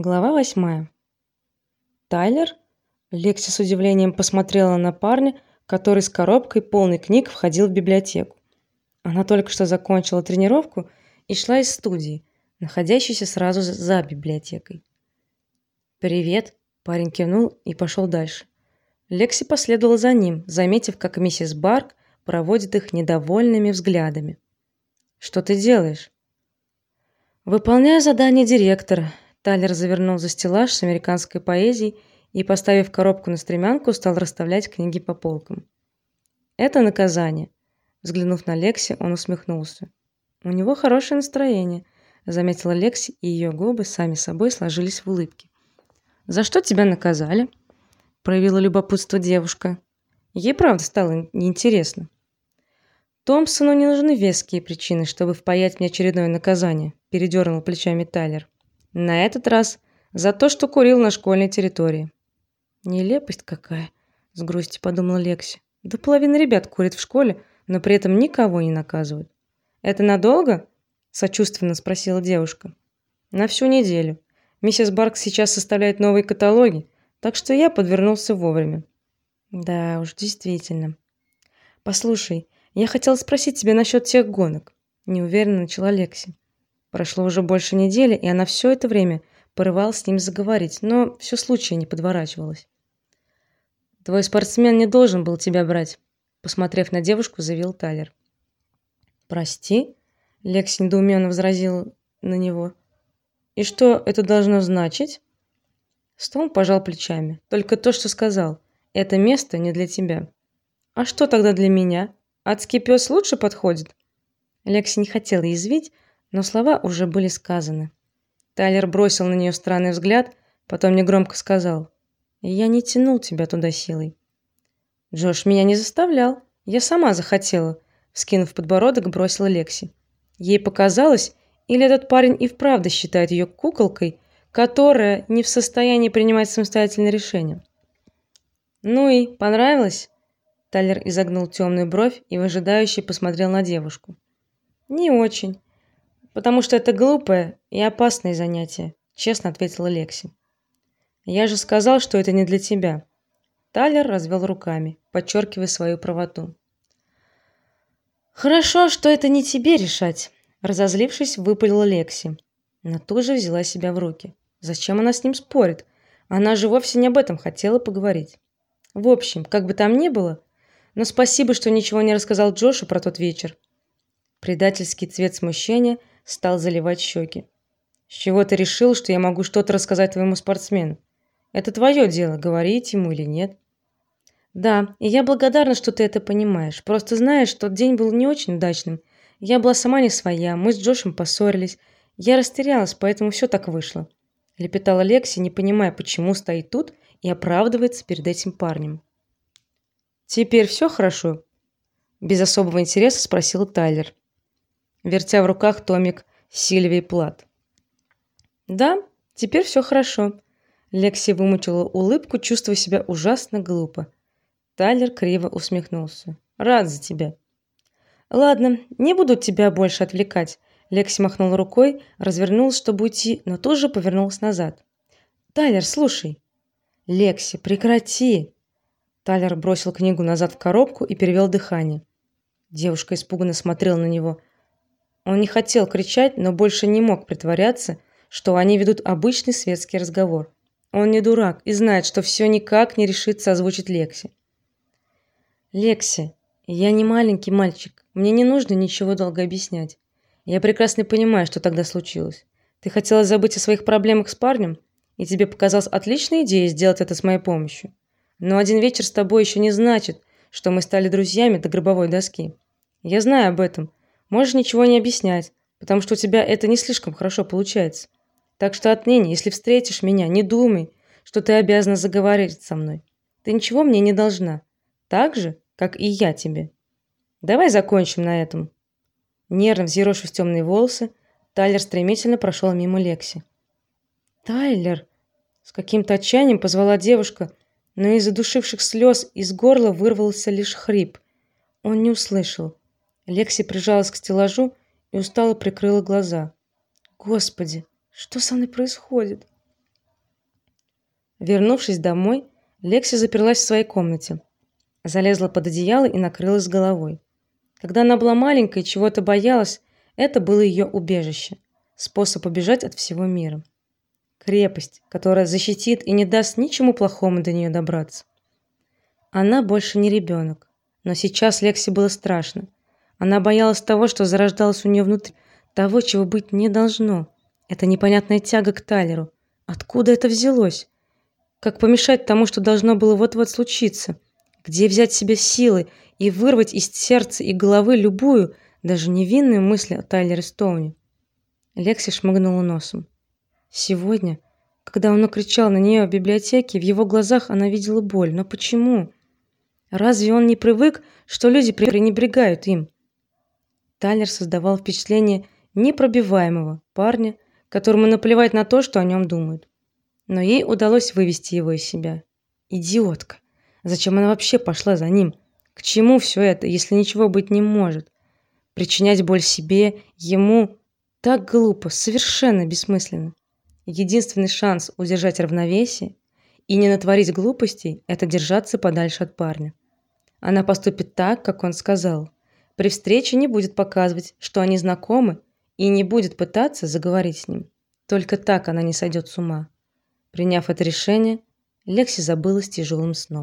Глава восьмая. Тайлер? Лекси с удивлением посмотрела на парня, который с коробкой полной книг входил в библиотеку. Она только что закончила тренировку и шла из студии, находящейся сразу за библиотекой. "Привет", парень кивнул и пошел дальше. Лекси последовала за ним, заметив, как миссис Барк проводит их недовольными взглядами. "Что ты делаешь?" "Выполняю задание директора", Тайлер завернул за стеллаж с американской поэзией и, поставив коробку на стремянку, стал расставлять книги по полкам. Это наказание. Взглянув на Лекси, он усмехнулся. У него хорошее настроение, заметила Лекси, и ее губы сами собой сложились в улыбке. За что тебя наказали? проявила любопытство девушка. Ей правда стало неинтересно. Томпсону не нужны веские причины, чтобы впаять мне очередное наказание, передернул плечами Тайлер. На этот раз за то, что курил на школьной территории. Нелепость какая, с грустью подумала Лекси. Да половина ребят курит в школе, но при этом никого не наказывают. Это надолго? сочувственно спросила девушка. На всю неделю. Миссис Барк сейчас составляет новые каталоги, так что я подвернулся вовремя. Да уж, действительно. Послушай, я хотела спросить тебя насчет тех гонок, неуверенно начала Лекси. Прошло уже больше недели, и она все это время порывалась с ним заговорить, но все случая не подворачивалось. Твой спортсмен не должен был тебя брать, посмотрев на девушку, заявил Тайлер. Прости, Лекс недоуменно возразил на него. И что это должно значить? Стоун пожал плечами. Только то, что сказал. Это место не для тебя. А что тогда для меня? Адский пес лучше подходит. Лекси не хотела язвить, но слова уже были сказаны. Тайлер бросил на нее странный взгляд, потом негромко сказал: "Я не тянул тебя туда силой". Джош меня не заставлял, я сама захотела, вскинув подбородок, бросила Лекси. Ей показалось, или этот парень и вправду считает ее куколкой, которая не в состоянии принимать самостоятельные решения. Ну и понравилось? Тайлер изогнул темную бровь и выжидающе посмотрел на девушку. Не очень потому что это глупое и опасное занятие, честно ответила Лекси. Я же сказал, что это не для тебя. Тайлер развел руками, подчеркивая свою правоту. Хорошо, что это не тебе решать, разозлившись, выпалила Лекси. Но тут же взяла себя в руки. Зачем она с ним спорит? Она же вовсе не об этом хотела поговорить. В общем, как бы там ни было, но спасибо, что ничего не рассказал Джошу про тот вечер. Предательский цвет смущения стал заливать щеки. С чего ты решил, что я могу что-то рассказать твоему спортсмену? Это твое дело, говорить ему или нет. Да, и я благодарна, что ты это понимаешь. Просто знаешь, тот день был не очень удачным. Я была сама не своя, мы с Джошем поссорились. Я растерялась, поэтому все так вышло. лепетала Лекси, не понимая, почему стоит тут и оправдывается перед этим парнем. Теперь все хорошо? без особого интереса спросил Тайлер вертя в руках томик Сильвии Плат. Да, теперь все хорошо. Лекси вымучила улыбку, чувствуя себя ужасно глупо. Тайлер криво усмехнулся. Рад за тебя. Ладно, не буду тебя больше отвлекать. Лекси махнул рукой, развернулась, чтобы уйти, но тут же повернулась назад. Тайлер, слушай. Лекси, прекрати. Тайлер бросил книгу назад в коробку и перевел дыхание. Девушка испуганно смотрела на него. Он не хотел кричать, но больше не мог притворяться, что они ведут обычный светский разговор. Он не дурак и знает, что все никак не решится озвучить Лекси. Лекси, я не маленький мальчик. Мне не нужно ничего долго объяснять. Я прекрасно понимаю, что тогда случилось. Ты хотела забыть о своих проблемах с парнем, и тебе показалась отличной идеей сделать это с моей помощью. Но один вечер с тобой еще не значит, что мы стали друзьями до гробовой доски. Я знаю об этом, Можешь ничего не объяснять, потому что у тебя это не слишком хорошо получается. Так что отныне, если встретишь меня, не думай, что ты обязана заговорить со мной. Ты ничего мне не должна, так же, как и я тебе. Давай закончим на этом. Нервно взъерошив темные волосы, Тайлер стремительно прошел мимо Лекси. Тайлер, с каким-то отчаянием позвала девушка, но из задушивших слез из горла вырвался лишь хрип. Он не услышал. Лекси прижалась к стеллажу и устало прикрыла глаза. Господи, что со мной происходит? Вернувшись домой, Лекси заперлась в своей комнате, залезла под одеяло и накрылась головой. Когда она была маленькой и чего-то боялась, это было ее убежище, способ убежать от всего мира. Крепость, которая защитит и не даст ничему плохому до нее добраться. Она больше не ребенок, но сейчас Лекси было страшно. Она боялась того, что зарождалось у нее внутри, того, чего быть не должно. Это непонятная тяга к Тайлеру. Откуда это взялось? Как помешать тому, что должно было вот-вот случиться? Где взять себе силы и вырвать из сердца и головы любую, даже невинную мысль о Тайлере Стоуне? Лекси шмыгнула носом. Сегодня, когда он кричал на нее в библиотеке, в его глазах она видела боль. Но почему? Разве он не привык, что люди пренебрегают им? Тайлер создавал впечатление непробиваемого парня, которому наплевать на то, что о нем думают. Но ей удалось вывести его из себя. Идиотка. Зачем она вообще пошла за ним? К чему все это, если ничего быть не может? Причинять боль себе, ему так глупо, совершенно бессмысленно. Единственный шанс удержать равновесие и не натворить глупостей это держаться подальше от парня. Она поступит так, как он сказал. При встрече не будет показывать, что они знакомы, и не будет пытаться заговорить с ним. Только так она не сойдет с ума. Приняв это решение, Лекси забылась тяжелым сном.